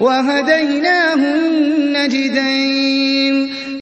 وَهَدَيْنَاهُ النَّجْدَيْنِ